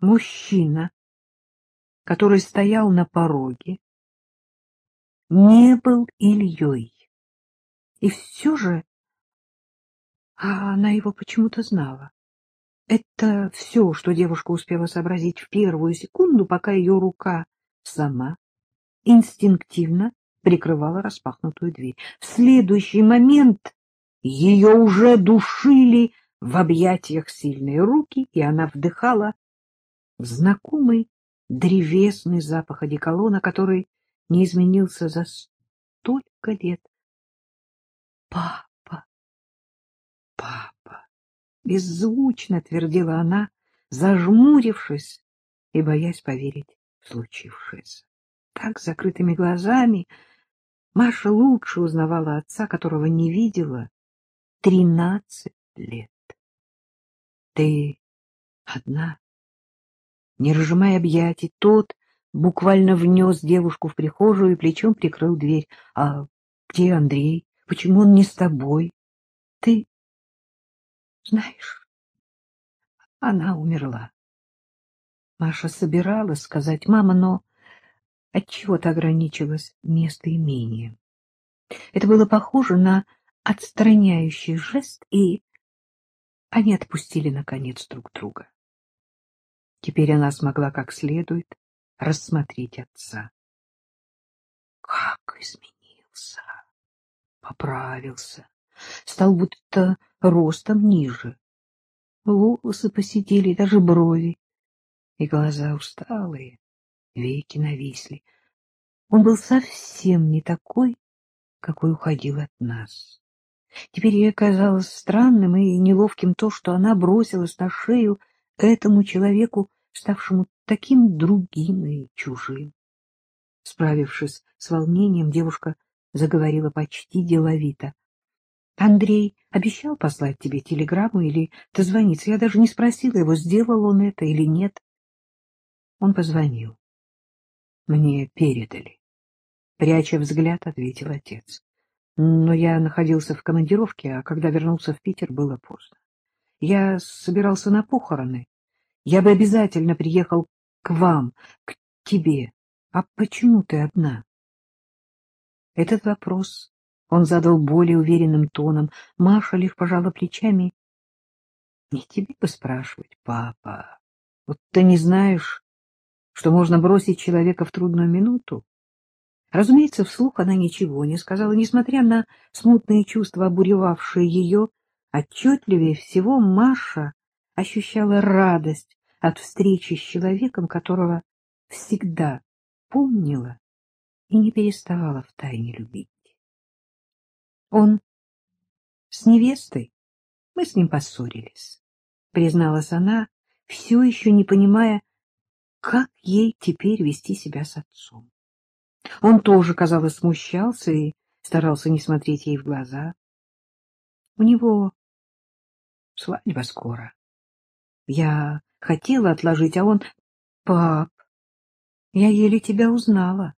Мужчина, который стоял на пороге, не был Ильей. И все же... А она его почему-то знала. Это все, что девушка успела сообразить в первую секунду, пока ее рука сама инстинктивно прикрывала распахнутую дверь. В следующий момент ее уже душили в объятиях сильные руки, и она вдыхала знакомый древесный запах одеколона, который не изменился за столько лет. «Папа! Папа!» — беззвучно твердила она, зажмурившись и боясь поверить в случившееся. Так, закрытыми глазами, Маша лучше узнавала отца, которого не видела тринадцать лет. Ты одна? Не разжимая объятий, тот буквально внес девушку в прихожую и плечом прикрыл дверь. — А где Андрей? Почему он не с тобой? — Ты знаешь, она умерла. Маша собиралась сказать «мама», но отчего-то ограничилась местоимением. Это было похоже на отстраняющий жест, и они отпустили, наконец, друг друга. Теперь она смогла как следует рассмотреть отца. Как изменился! Поправился, стал будто ростом ниже. Волосы посидели, даже брови, и глаза усталые, веки нависли. Он был совсем не такой, какой уходил от нас. Теперь ей казалось странным и неловким то, что она бросилась на шею этому человеку, ставшему таким другим и чужим. Справившись с волнением, девушка заговорила почти деловито. — Андрей обещал послать тебе телеграмму или дозвониться. Я даже не спросила его, сделал он это или нет. Он позвонил. Мне передали. Пряча взгляд, ответил отец. Но я находился в командировке, а когда вернулся в Питер, было поздно. Я собирался на похороны. Я бы обязательно приехал к вам, к тебе. А почему ты одна? Этот вопрос он задал более уверенным тоном. Маша лишь пожала плечами. — Не тебе бы спрашивать, папа. Вот ты не знаешь, что можно бросить человека в трудную минуту? Разумеется, вслух она ничего не сказала, несмотря на смутные чувства, обуревавшие ее. Отчетливее всего Маша ощущала радость от встречи с человеком, которого всегда помнила и не переставала втайне любить. Он с невестой, мы с ним поссорились, призналась она, все еще не понимая, как ей теперь вести себя с отцом. Он тоже, казалось, смущался и старался не смотреть ей в глаза. У него свадьба скоро. Я хотела отложить, а он... Пап, я еле тебя узнала.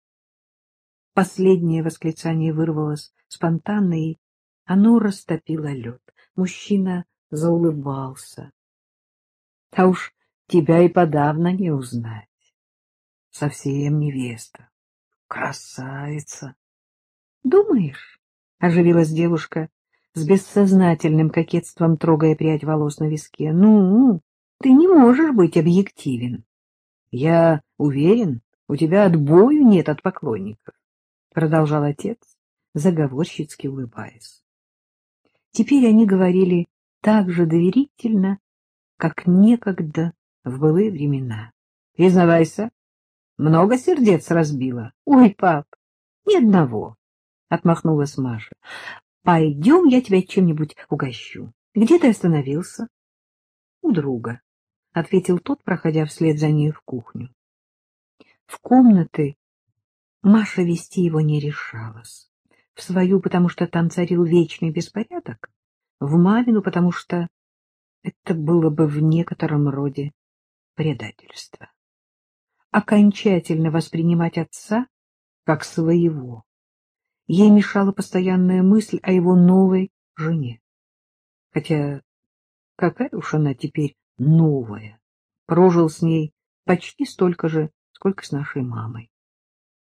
Последнее восклицание вырвалось спонтанно, и оно растопило лед. Мужчина заулыбался. — А уж тебя и подавно не узнать. Совсем невеста. Красавица. — Думаешь? — оживилась девушка, с бессознательным кокетством трогая прядь волос на виске. — Ну, ты не можешь быть объективен. Я уверен, у тебя отбою нет от поклонников, — продолжал отец, заговорщицки улыбаясь. Теперь они говорили так же доверительно, как некогда в былые времена. — Признавайся, много сердец разбила? — Ой, пап, ни одного, — отмахнулась Маша. — Пойдем, я тебя чем-нибудь угощу. Где ты остановился? — У друга, — ответил тот, проходя вслед за ней в кухню. В комнаты Маша вести его не решалась. В свою, потому что там царил вечный беспорядок, в мамину, потому что это было бы в некотором роде предательство окончательно воспринимать отца как своего. Ей мешала постоянная мысль о его новой жене. Хотя какая уж она теперь новая. прожил с ней почти столько же, сколько с нашей мамой.